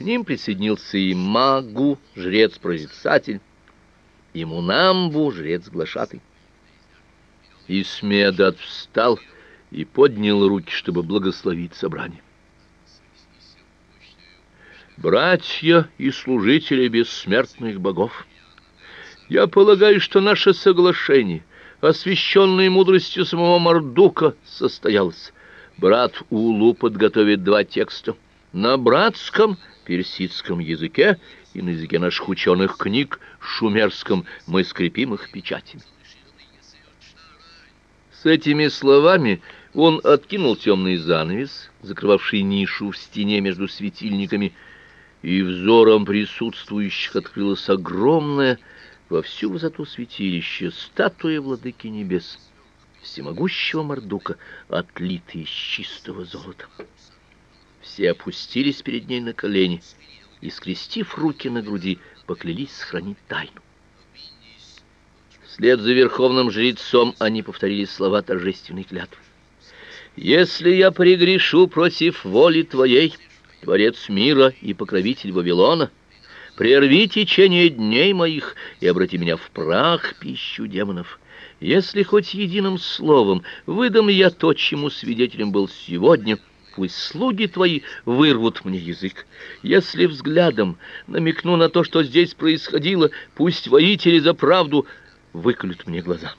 К ним присоединился и Магу, жрец-прорицатель, и Мунамбу, жрец-глашатый. Исмедат встал и поднял руки, чтобы благословить собрание. Братья и служители бессмертных богов, я полагаю, что наше соглашение, освященное мудростью самого Мардука, состоялось. Брат Улу подготовит два текста на братском персидском языке и на языке наших ученых книг шумерском мы скрепим их печатями. С этими словами он откинул темный занавес, закрывавший нишу в стене между светильниками, и взором присутствующих открылась огромная во всю высоту святилище статуя владыки небес, всемогущего Мардука, отлитая из чистого золота. Все опустились перед ней на колени и, скрестив руки на груди, поклялись сохранить тайну. Вслед за верховным жрецом они повторили слова торжественной клятвы. «Если я прегрешу против воли Твоей, Творец мира и покровитель Вавилона, прерви течение дней моих и обрати меня в прах, пищу демонов. Если хоть единым словом выдам я то, чему свидетелем был сегодня, пусть слуги твои вырвут мне язык. Если взглядом намекну на то, что здесь происходило, пусть воители за правду выколют мне глаза.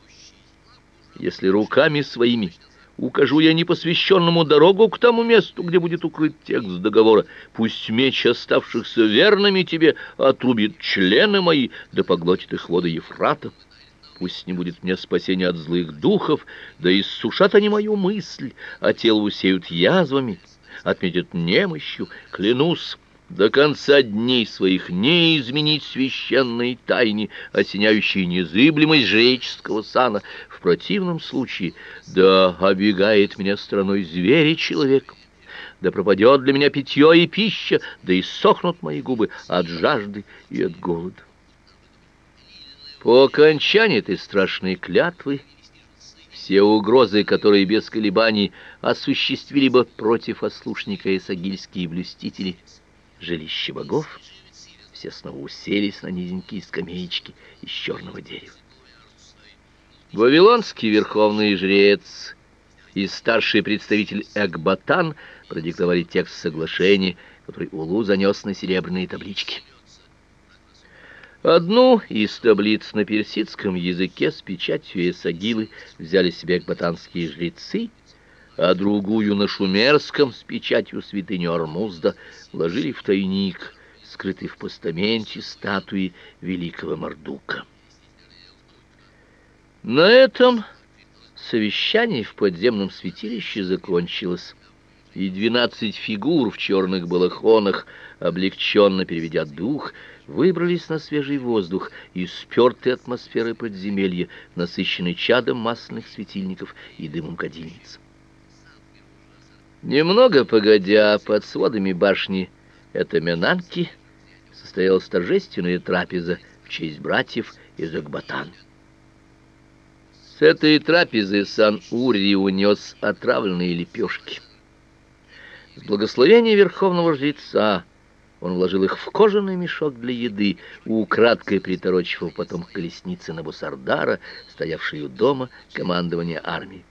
Если руками своими укажу я непосвященному дорогу к тому месту, где будет укрыт текст договора, пусть меч оставшихся верными тебе отрубит члены мои, да поглотит их воды Ефрата. Пусть не будет мне спасения от злых духов, да иссушат они мою мысль, а тело усеют язвами, отметят немощью, клянусь, до конца дней своих не изменить священной тайне, осеняющей незыблемость жреческого сана. В противном случае, да обегает меня страной звери человек, да пропадет для меня питье и пища, да иссохнут мои губы от жажды и от голода. По окончании этой страшной клятвы все угрозы, которые без колебаний осуществили бы против ослушника Исагильские блюстители – жилище богов, все снова уселись на низенькие скамеечки из черного дерева. Вавилонский верховный жрец и старший представитель Экбатан продиктовали текст соглашения, который Улу занес на серебряные таблички. Одну из таблиц на персидском языке с печатью Эсагилы взяли себе экбатанские жрецы — а другую на шумерском с печатью святыни Ормузда вложили в тайник, скрытый в постаменте статуи великого Мардука. На этом совещание в подземном святилище закончилось, и двенадцать фигур в черных балахонах, облегченно переведя дух, выбрались на свежий воздух из спертой атмосферы подземелья, насыщенной чадом масляных светильников и дымом кадильниц. Немного погодя, под сводами башни Этаминанки состоялась торжественная трапеза в честь братьев из Акбатан. С этой трапезы Сан-Ури унес отравленные лепешки. С благословения верховного жреца он вложил их в кожаный мешок для еды, украдкой приторочив его потом к колеснице Набусардара, стоявшей у дома командования армии.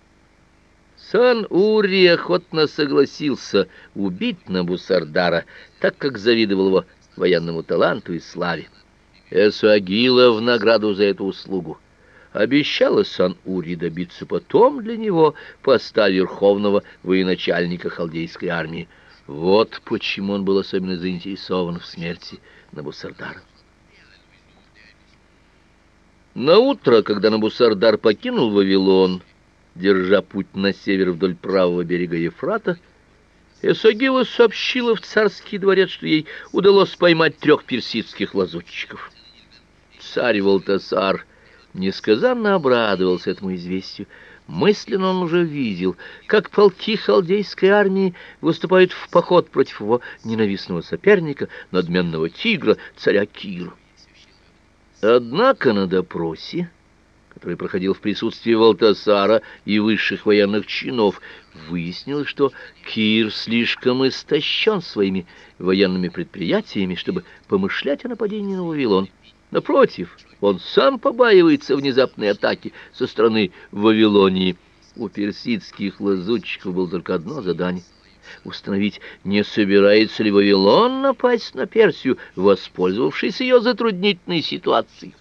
Сан-Ури охотно согласился убить Набусардара, так как завидовал его военному таланту и славе. Эсуагила в награду за эту услугу обещала Сан-Ури добиться потом для него поста верховного военачальника халдейской армии. Вот почему он был особенно заинтересован в смерти Набусардара. На утро, когда Набусардар покинул Вавилон, держа путь на север вдоль правого берега Ефрата, Эсогила сообщила в царский дворец, что ей удалось поймать трех персидских лазутчиков. Царь Валтасар несказанно обрадовался этому известию. Мысленно он уже видел, как полки халдейской армии выступают в поход против его ненавистного соперника, надменного тигра, царя Кира. Однако на допросе который проходил в присутствии Валтасара и высших военных чинов, выяснилось, что Кир слишком истощен своими военными предприятиями, чтобы помышлять о нападении на Вавилон. Напротив, он сам побаивается внезапной атаки со стороны Вавилонии. У персидских лазутчиков было только одно задание — установить, не собирается ли Вавилон напасть на Персию, воспользовавшись ее затруднительной ситуацией.